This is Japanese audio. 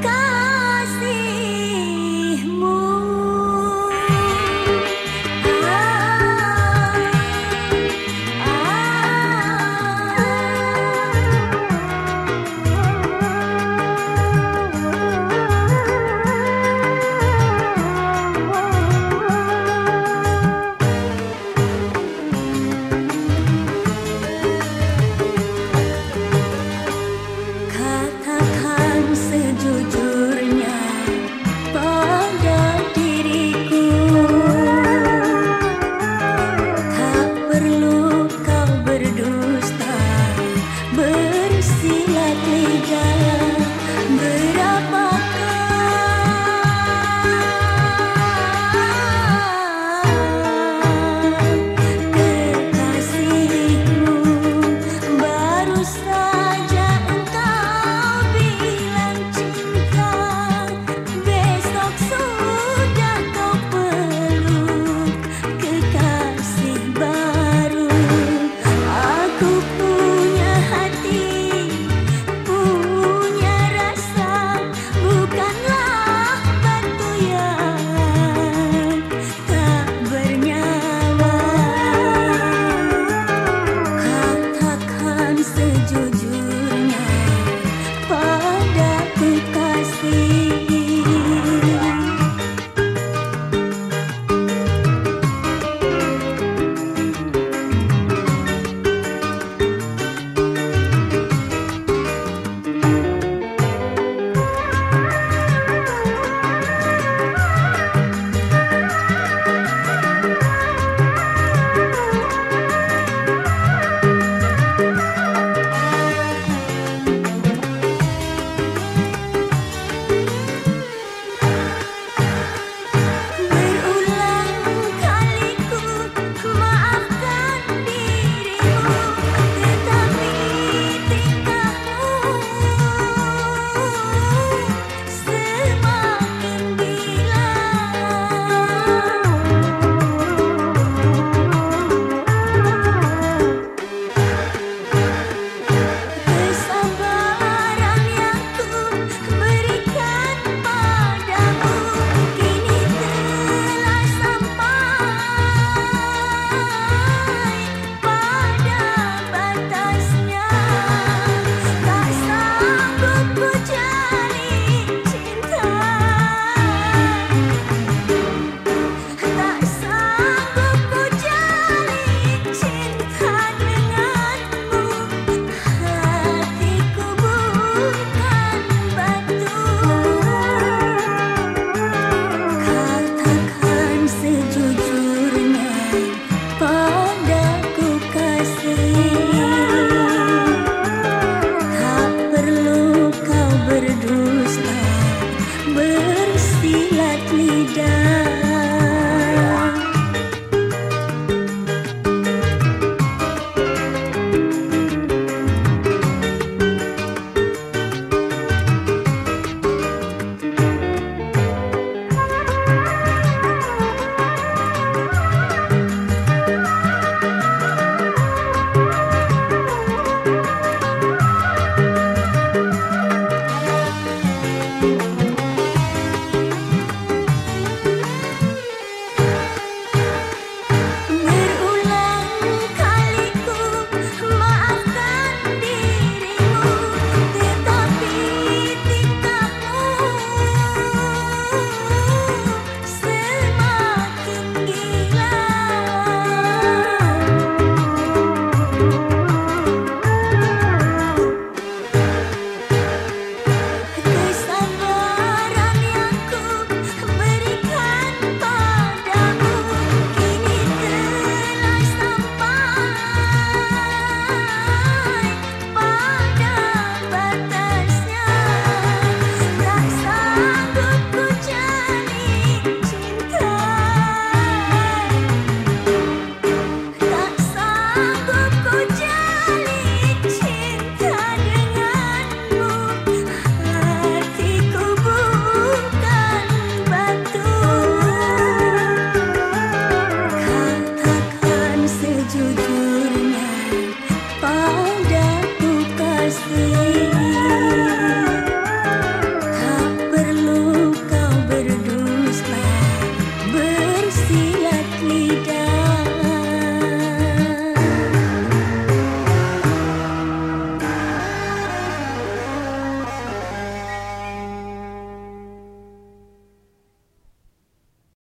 か